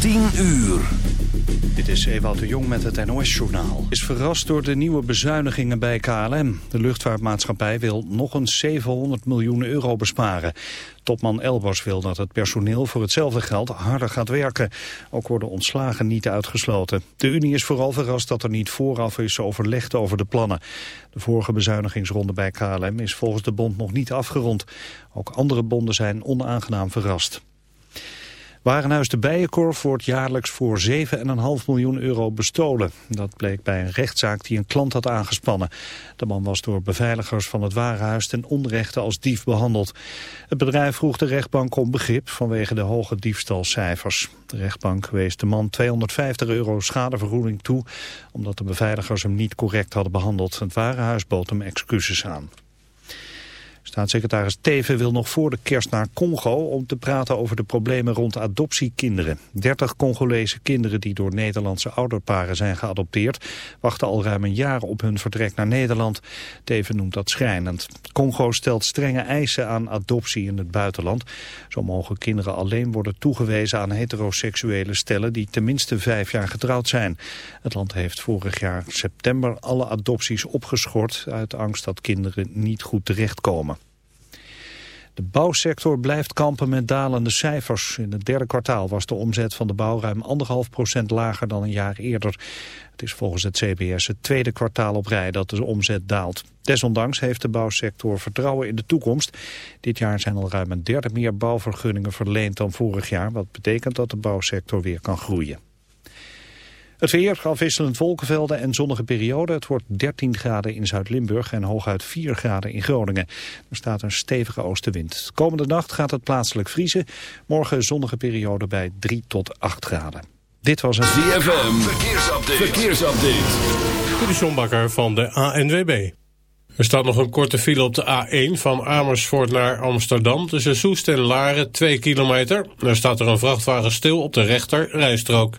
10 uur. Dit is Ewout de Jong met het NOS-journaal. Is verrast door de nieuwe bezuinigingen bij KLM. De luchtvaartmaatschappij wil nog eens 700 miljoen euro besparen. Topman Elbers wil dat het personeel voor hetzelfde geld harder gaat werken. Ook worden ontslagen niet uitgesloten. De Unie is vooral verrast dat er niet vooraf is overlegd over de plannen. De vorige bezuinigingsronde bij KLM is volgens de bond nog niet afgerond. Ook andere bonden zijn onaangenaam verrast. Warenhuis de Bijenkorf wordt jaarlijks voor 7,5 miljoen euro bestolen. Dat bleek bij een rechtszaak die een klant had aangespannen. De man was door beveiligers van het warenhuis ten onrechte als dief behandeld. Het bedrijf vroeg de rechtbank om begrip vanwege de hoge diefstalcijfers. De rechtbank wees de man 250 euro schadevergoeding toe... omdat de beveiligers hem niet correct hadden behandeld. Het warenhuis bood hem excuses aan. Staatssecretaris Teven wil nog voor de kerst naar Congo om te praten over de problemen rond adoptiekinderen. 30 Congolese kinderen die door Nederlandse ouderparen zijn geadopteerd wachten al ruim een jaar op hun vertrek naar Nederland. Teven noemt dat schrijnend. Congo stelt strenge eisen aan adoptie in het buitenland. Zo mogen kinderen alleen worden toegewezen aan heteroseksuele stellen die tenminste vijf jaar getrouwd zijn. Het land heeft vorig jaar september alle adopties opgeschort uit angst dat kinderen niet goed terechtkomen. De bouwsector blijft kampen met dalende cijfers. In het derde kwartaal was de omzet van de bouw ruim 1,5% lager dan een jaar eerder. Het is volgens het CBS het tweede kwartaal op rij dat de omzet daalt. Desondanks heeft de bouwsector vertrouwen in de toekomst. Dit jaar zijn al ruim een derde meer bouwvergunningen verleend dan vorig jaar... wat betekent dat de bouwsector weer kan groeien. Het weer, afwisselend wolkenvelden en zonnige periode. Het wordt 13 graden in Zuid-Limburg en hooguit 4 graden in Groningen. Er staat een stevige oostenwind. Komende nacht gaat het plaatselijk vriezen. Morgen zonnige periode bij 3 tot 8 graden. Dit was een ZFM. Verkeersupdate. Verkeersupdate. De Sjombakker van de ANWB. Er staat nog een korte file op de A1 van Amersfoort naar Amsterdam... tussen Soest en Laren, 2 kilometer. Er staat er een vrachtwagen stil op de rechter rijstrook.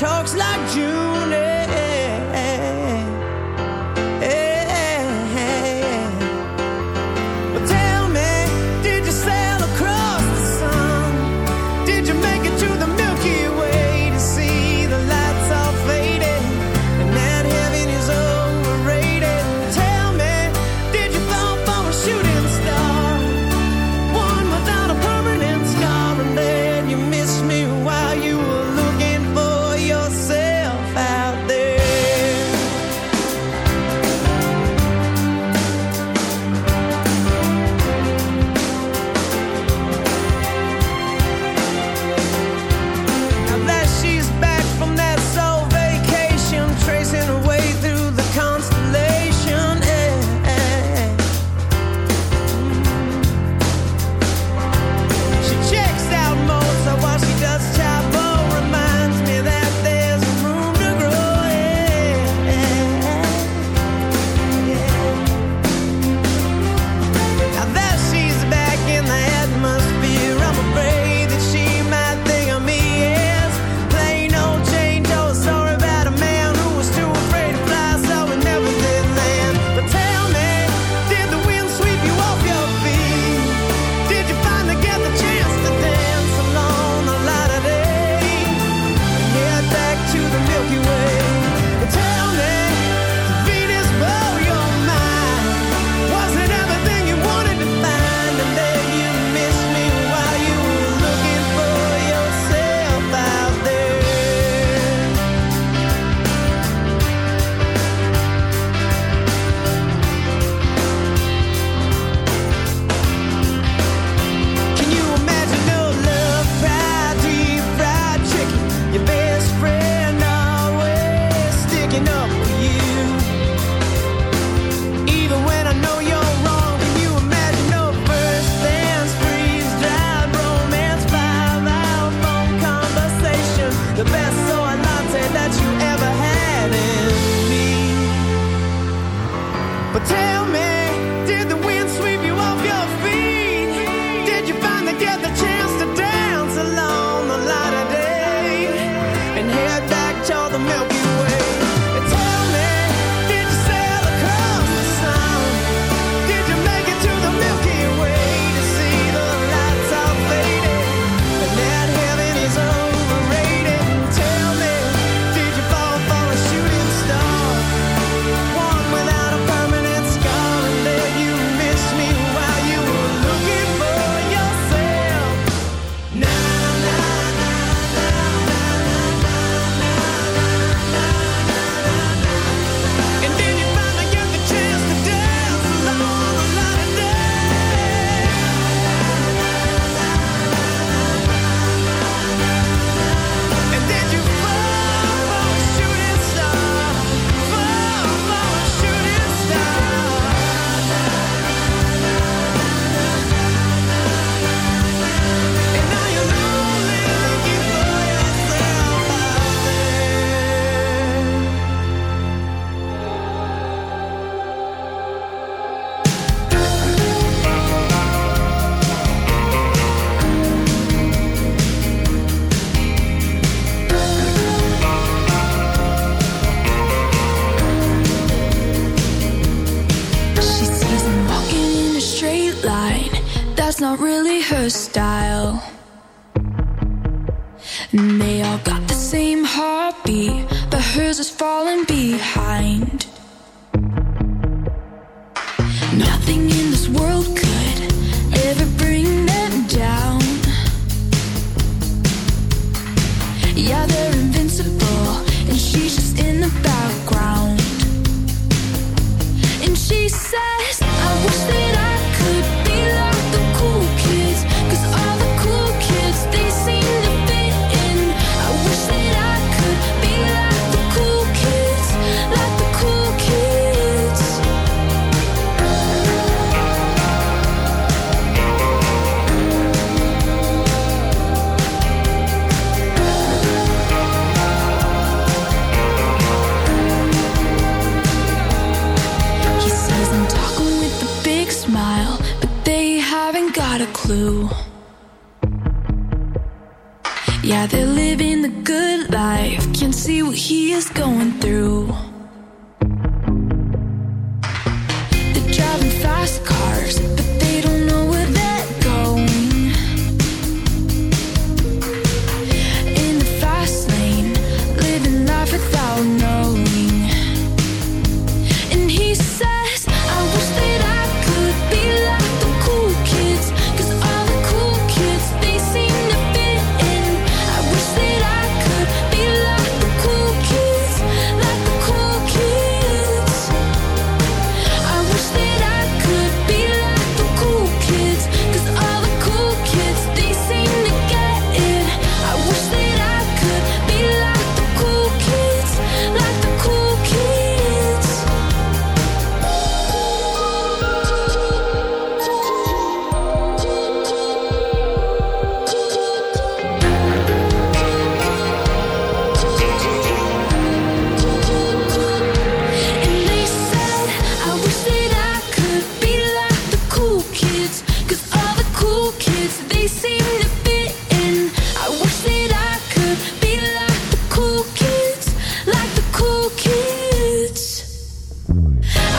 talks like June.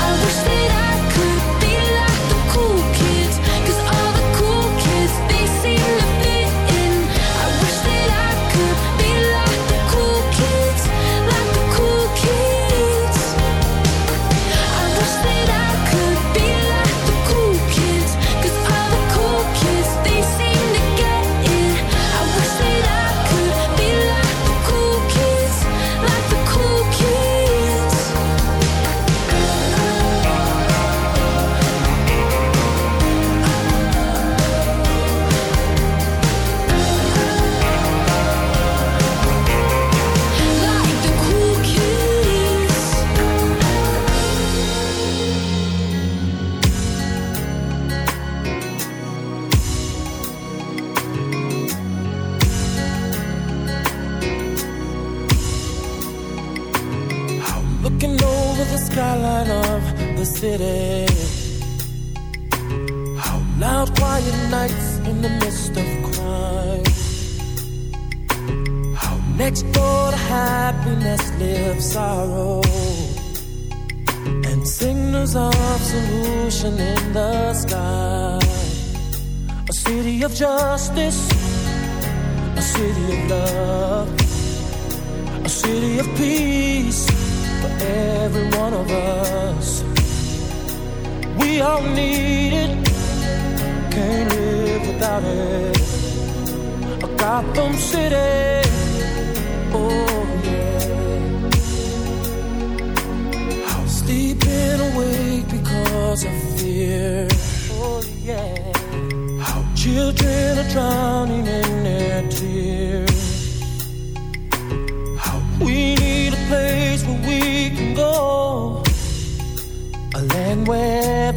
I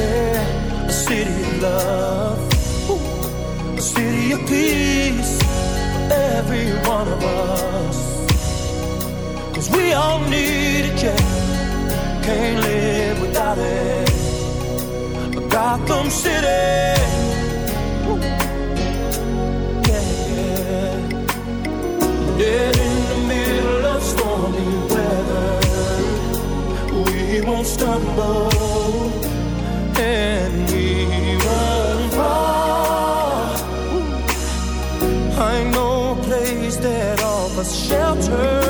yeah. A city of love, Ooh. a city of peace for every one of us. Cause we all need it, yeah. Can't live without it. A Gotham City. Dead in the middle of stormy weather. We won't stumble shelter.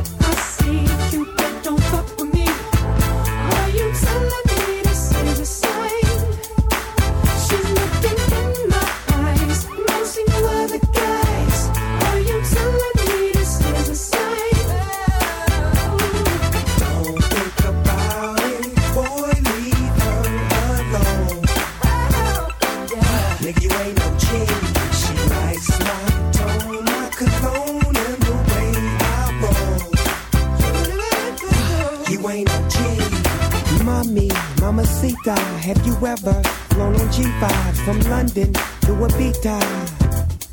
Mamacita, have you ever flown on G5 from London to Ibiza?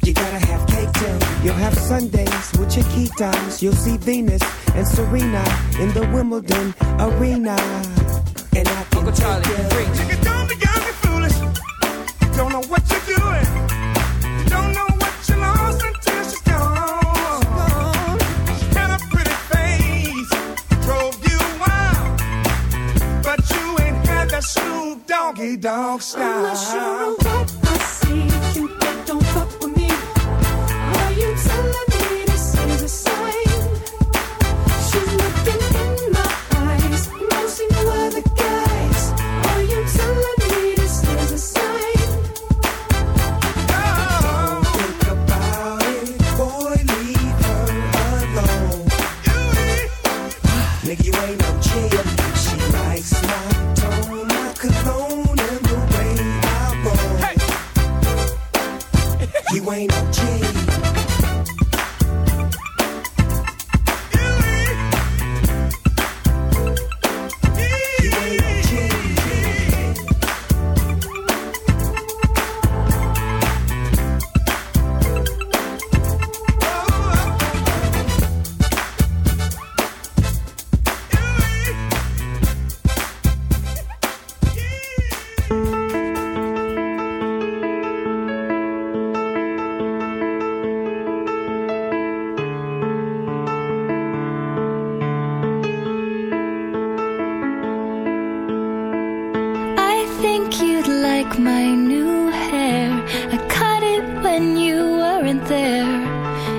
You gotta have cake too. You'll have Sundays with your keytimes. You'll see Venus and Serena in the Wimbledon arena. And I can Uncle Charlie, Nigga, don't be young and foolish. You don't know what you're. You Dog style.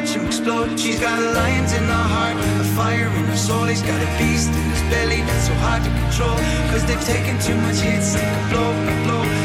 watch him explode. She's got lion's in her heart, a fire in her soul. He's got a beast in his belly that's so hard to control. Cause they've taken too much hits, take a blow, blow.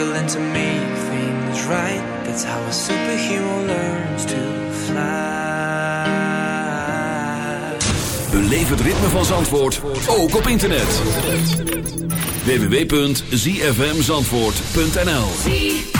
struggling to make things right. That's how a superhero learns to fly. Beleef het ritme van Zandvoort ook op internet. www.zfmzandvoort.nl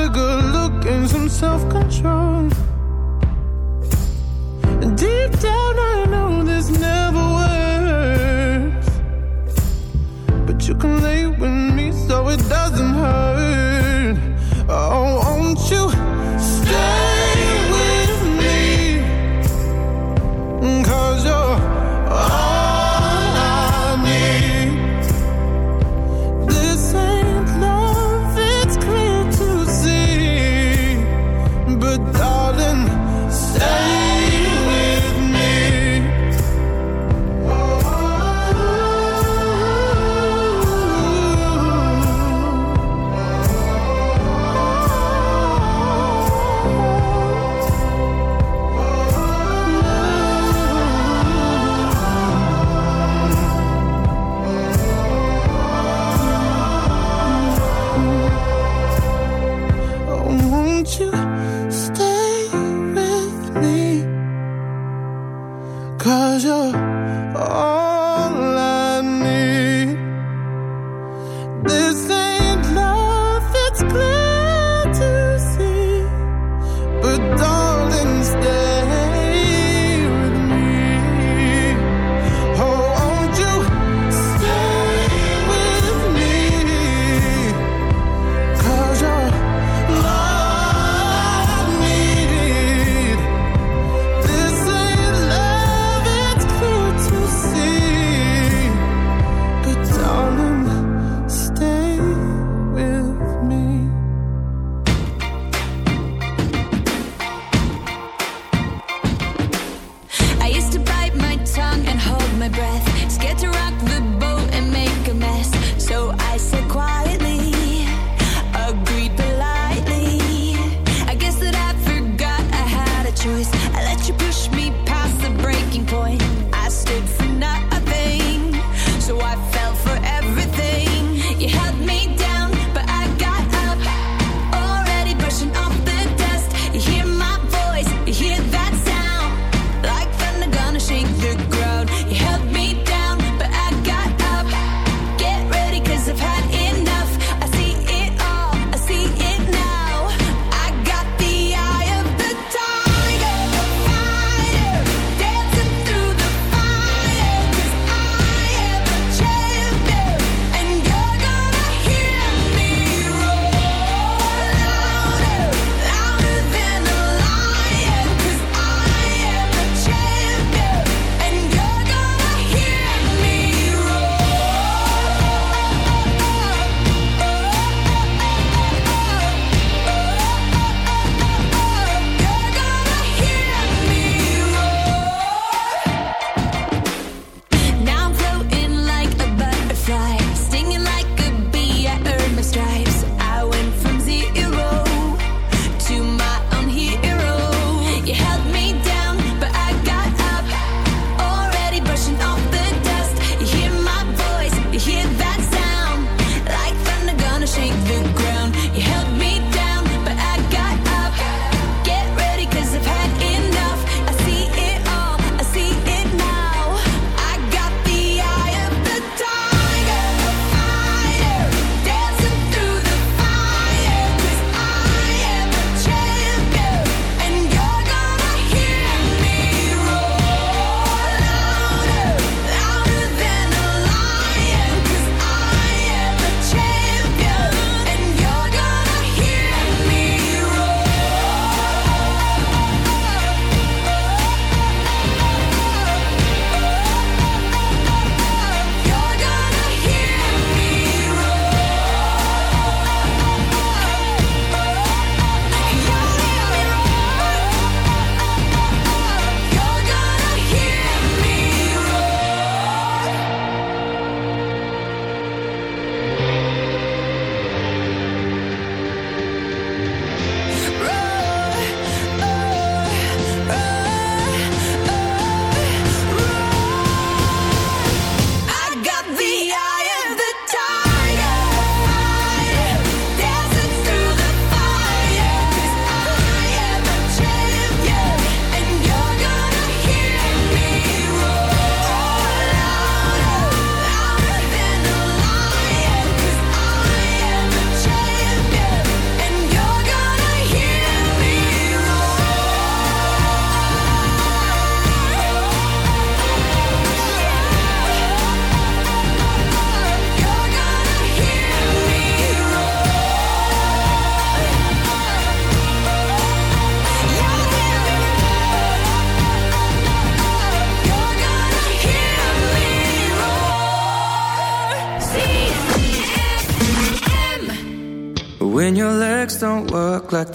A good good and some self control.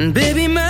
Baby, my